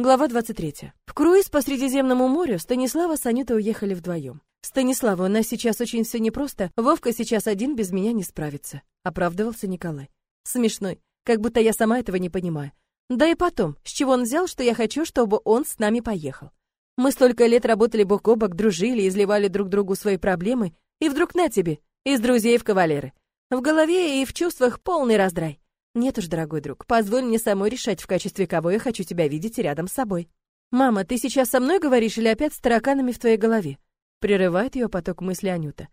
Глава 23. В круиз по Средиземному морю Станислава с Анютой уехали вдвоем. Станислава, у нас сейчас очень все непросто. Вовка сейчас один без меня не справится, оправдывался Николай. Смешной, как будто я сама этого не понимаю. Да и потом, с чего он взял, что я хочу, чтобы он с нами поехал? Мы столько лет работали бок о бок, дружили, изливали друг другу свои проблемы, и вдруг на тебе, из друзей в кавалеры. В голове и в чувствах полный раздрай. Нет уж, дорогой друг, позволь мне самой решать, в качестве кого я хочу тебя видеть рядом с собой. Мама, ты сейчас со мной говоришь или опять с тараканами в твоей голове? Прерывает ее поток мысли Анюта.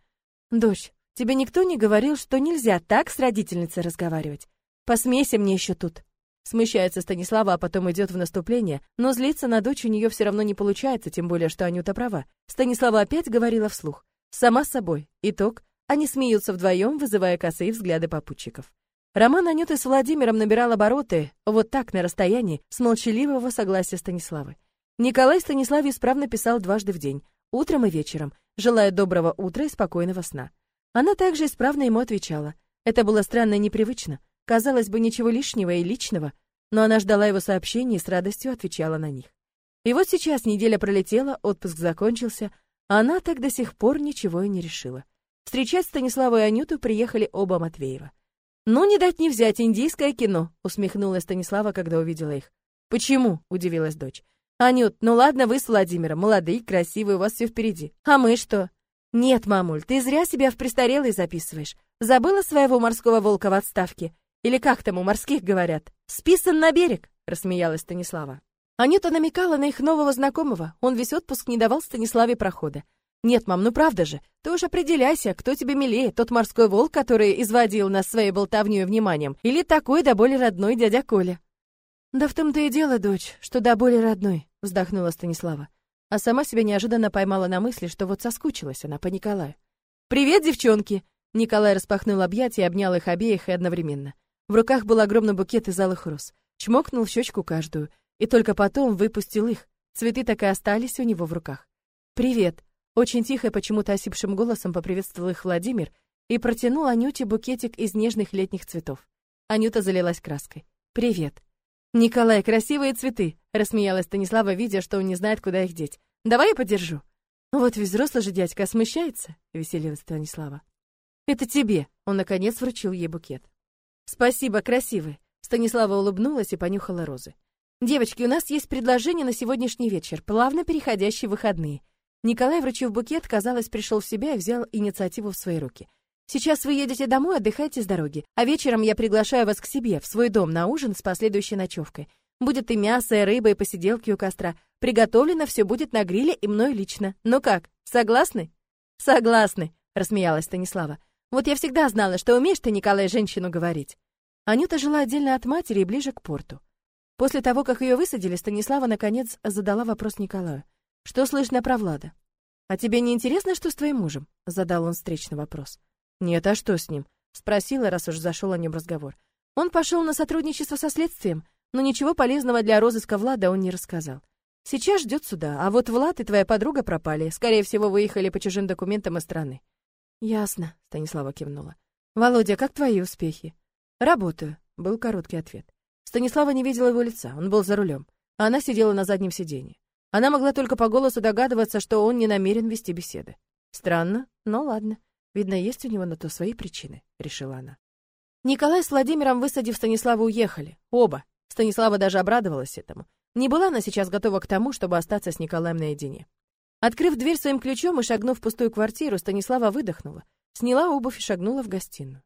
Дочь, тебе никто не говорил, что нельзя так с родительницей разговаривать. Посмейся мне еще тут. Смущается Станислава, а потом идет в наступление, но злиться на дочь у нее все равно не получается, тем более, что Анюта права. Станислава опять говорила вслух. Сама с собой. Итог. Они смеются вдвоем, вызывая косые взгляды попутчиков. Роман Анюты с Владимиром набирал обороты вот так на расстоянии с молчаливого согласия Станиславы. Николай Станиславе исправно писал дважды в день, утром и вечером, желая доброго утра и спокойного сна. Она также исправно ему отвечала. Это было странно и непривычно. Казалось бы, ничего лишнего и личного, но она ждала его сообщений и с радостью отвечала на них. И вот сейчас неделя пролетела, отпуск закончился, а она так до сих пор ничего и не решила. Встречать Станиславу и Анюту приехали оба Матвеева. «Ну, не дать не взять, индийское кино», — усмехнулась Станислава, когда увидела их. «Почему?» — удивилась дочь. «Анют, ну ладно, вы с Владимиром, молодые, красивые, у вас все впереди. А мы что?» «Нет, мамуль, ты зря себя в престарелый записываешь. Забыла своего морского волка в отставке? Или как там у морских говорят? Списан на берег!» — рассмеялась Станислава. Анюта намекала на их нового знакомого. Он весь отпуск не давал Станиславе прохода. Нет, мам, ну правда же. Ты уж определяйся, кто тебе милее, тот морской волк, который изводил нас своей болтовнёй и вниманием, или такой да более родной дядя Коля. Да в том-то и дело, дочь, что да более родной, вздохнула Станислава. А сама себя неожиданно поймала на мысли, что вот соскучилась она по Николаю. Привет, девчонки. Николай распахнул объятия и обнял их обеих и одновременно. В руках был огромный букет из алых роз. Чмокнул в щечку каждую, и только потом выпустил их. Цветы так и остались у него в руках. Привет, очень тихо и почему-то осипшим голосом поприветствовал их Владимир и протянул Анюте букетик из нежных летних цветов. Анюта залилась краской. «Привет». «Николай, красивые цветы!» — рассмеялась Станислава, видя, что он не знает, куда их деть. «Давай я подержу». «Вот ведь взрослый же дядька смущается», — веселилась Станислава. «Это тебе!» — он, наконец, вручил ей букет. «Спасибо, красивый!» Станислава улыбнулась и понюхала розы. «Девочки, у нас есть предложение на сегодняшний вечер, плавно переходящие выходные. Николай, вручив букет, казалось, пришел в себя и взял инициативу в свои руки. Сейчас вы едете домой, отдыхайте с дороги, а вечером я приглашаю вас к себе, в свой дом на ужин с последующей ночевкой. Будет и мясо, и рыба, и посиделки у костра. Приготовлено все будет на гриле и мной лично. Ну как, согласны? Согласны, рассмеялась Станислава. Вот я всегда знала, что умеешь ты, Николай, женщину говорить. Анюта жила отдельно от матери и ближе к порту. После того, как ее высадили, Станислава наконец задала вопрос Николаю. Что слышно про Влада? А тебе не интересно, что с твоим мужем? Задал он встречный вопрос. Нет, а что с ним? Спросила, раз уж зашел о нем разговор. Он пошел на сотрудничество со следствием, но ничего полезного для розыска Влада он не рассказал. Сейчас ждет суда, а вот Влад и твоя подруга пропали. Скорее всего, выехали по чужим документам из страны. Ясно, Станислава кивнула. Володя, как твои успехи? Работаю, был короткий ответ. Станислава не видела его лица, он был за рулем, а она сидела на заднем сиденье. Она могла только по голосу догадываться, что он не намерен вести беседы. Странно, но ладно. Видно, есть у него на то свои причины, решила она. Николай с Владимиром, высадив Станислава, уехали. Оба. Станислава даже обрадовалась этому. Не была она сейчас готова к тому, чтобы остаться с Николаем наедине. Открыв дверь своим ключом и шагнув в пустую квартиру, Станислава выдохнула, сняла обувь и шагнула в гостиную.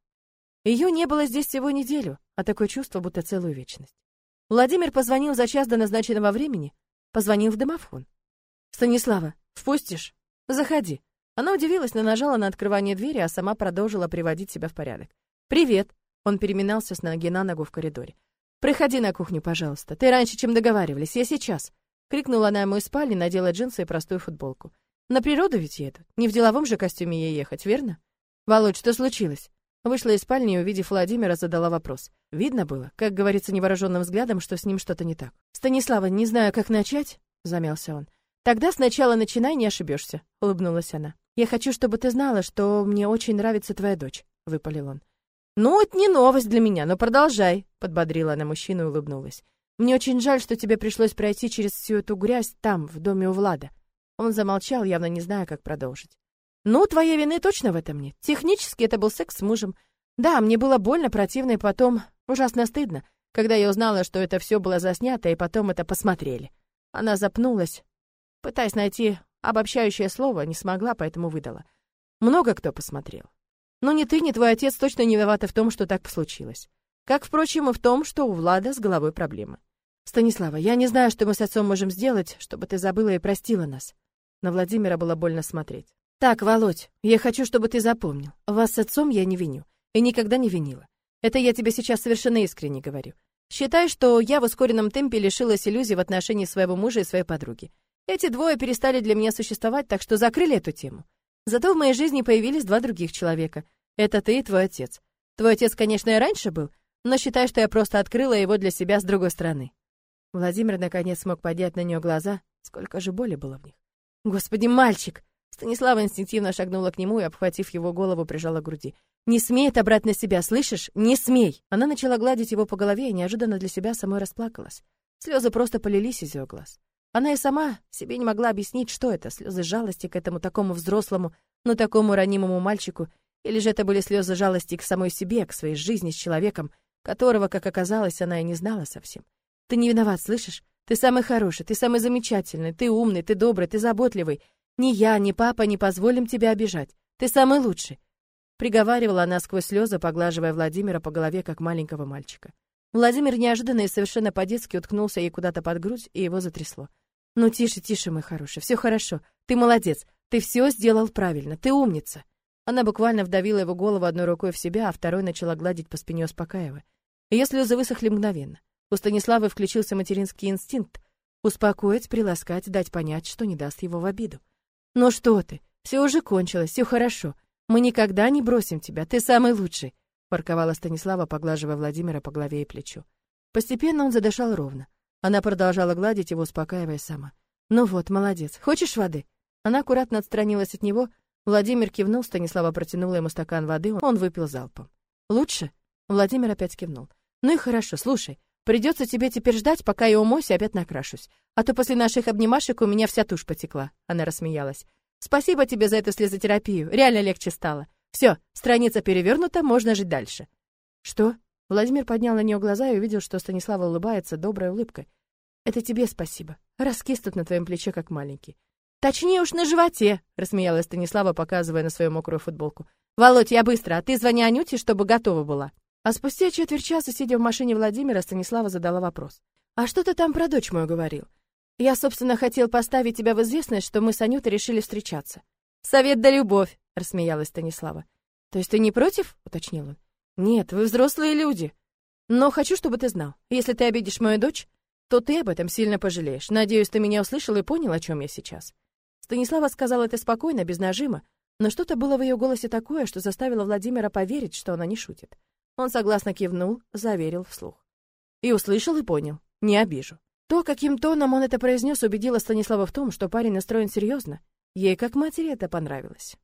Ее не было здесь всего неделю, а такое чувство, будто целую вечность. Владимир позвонил за час до назначенного времени, Позвонил в домофон. «Станислава, впустишь? Заходи». Она удивилась, но нажала на открывание двери, а сама продолжила приводить себя в порядок. «Привет». Он переминался с ноги на ногу в коридоре. «Приходи на кухню, пожалуйста. Ты раньше, чем договаривались. Я сейчас». Крикнула она ему из спальни, надела джинсы и простую футболку. «На природу ведь едут. Не в деловом же костюме ей ехать, верно?» «Володь, что случилось?» Вышла из спальни и, увидев Владимира, задала вопрос. Видно было, как говорится невооруженным взглядом, что с ним что-то не так. «Станислава, не знаю, как начать», — замялся он. «Тогда сначала начинай, не ошибешься», — улыбнулась она. «Я хочу, чтобы ты знала, что мне очень нравится твоя дочь», — выпалил он. «Ну, это не новость для меня, но продолжай», — подбодрила она мужчину и улыбнулась. Мне очень жаль, что тебе пришлось пройти через всю эту грязь там, в доме у Влада. Он замолчал, явно не зная, как продолжить. Ну, твоей вины точно в этом нет. Технически это был секс с мужем. Да, мне было больно, противно и потом ужасно стыдно, когда я узнала, что это все было заснято, и потом это посмотрели. Она запнулась, пытаясь найти обобщающее слово, не смогла, поэтому выдала. Много кто посмотрел. Но ни ты, ни твой отец точно не виноваты в том, что так случилось. Как, впрочем, и в том, что у Влада с головой проблемы. Станислава, я не знаю, что мы с отцом можем сделать, чтобы ты забыла и простила нас. На Владимира было больно смотреть. Так, Володь, я хочу, чтобы ты запомнил. Вас с отцом я не виню и никогда не винила. Это я тебе сейчас совершенно искренне говорю. Считай, что я в ускоренном темпе лишилась иллюзий в отношении своего мужа и своей подруги. Эти двое перестали для меня существовать, так что закрыли эту тему. Зато в моей жизни появились два других человека. Это ты и твой отец. Твой отец, конечно, и раньше был, но считай, что я просто открыла его для себя с другой стороны. Владимир наконец смог поднять на нее глаза. Сколько же боли было в них. Господи, мальчик! Станислава инстинктивно шагнула к нему и, обхватив его голову, прижала к груди. «Не смей это брать на себя, слышишь? Не смей!» Она начала гладить его по голове и неожиданно для себя самой расплакалась. Слезы просто полились из ее глаз. Она и сама себе не могла объяснить, что это, слезы жалости к этому такому взрослому, но такому ранимому мальчику, или же это были слезы жалости к самой себе, к своей жизни с человеком, которого, как оказалось, она и не знала совсем. Ты не виноват, слышишь? Ты самый хороший, ты самый замечательный, ты умный, ты добрый, ты заботливый. Ни я, ни папа не позволим тебя обижать. Ты самый лучший. Приговаривала она сквозь слезы, поглаживая Владимира по голове, как маленького мальчика. Владимир неожиданно и совершенно по-детски уткнулся ей куда-то под грудь, и его затрясло. «Ну, тише, тише, мой хороший, все хорошо. Ты молодец, ты все сделал правильно, ты умница». Она буквально вдавила его голову одной рукой в себя, а второй начала гладить по спине, успокаивая. Ее слезы высохли мгновенно. У Станиславы включился материнский инстинкт — успокоить, приласкать, дать понять, что не даст его в обиду. «Ну что ты, все уже кончилось, все хорошо. Мы никогда не бросим тебя, ты самый лучший», — ворковала Станислава, поглаживая Владимира по голове и плечу. Постепенно он задышал ровно. Она продолжала гладить его, успокаивая сама. «Ну вот, молодец. Хочешь воды?» Она аккуратно отстранилась от него. Владимир кивнул, Станислава протянула ему стакан воды, он выпил залпом. «Лучше?» Владимир опять кивнул. «Ну и хорошо, слушай, придется тебе теперь ждать, пока я умоюсь и опять накрашусь. А то после наших обнимашек у меня вся тушь потекла». Она рассмеялась. Спасибо тебе за эту слезотерапию. Реально легче стало. Все, страница перевернута, можно жить дальше. Что? Владимир поднял на нее глаза и увидел, что Станислава улыбается доброй улыбкой. Это тебе спасибо. Раскис тут на твоем плече, как маленький. Точнее уж на животе, рассмеялась Станислава, показывая на свою мокрую футболку. Володь, я быстро, а ты звони Анюте, чтобы готова была. А спустя четверть часа, сидя в машине Владимира, Станислава задала вопрос. А что ты там про дочь мою говорил? Я, собственно, хотел поставить тебя в известность, что мы с Анютой решили встречаться. Совет да любовь, рассмеялась Станислава. То есть ты не против? уточнил он. Нет, вы взрослые люди. Но хочу, чтобы ты знал, если ты обидишь мою дочь, то ты об этом сильно пожалеешь. Надеюсь, ты меня услышал и понял, о чем я сейчас. Станислава сказала это спокойно, без нажима, но что-то было в ее голосе такое, что заставило Владимира поверить, что она не шутит. Он согласно кивнул, заверил вслух. И услышал и понял. Не обижу. То, каким тоном он это произнес, убедило Станислава в том, что парень настроен серьезно. Ей, как матери, это понравилось.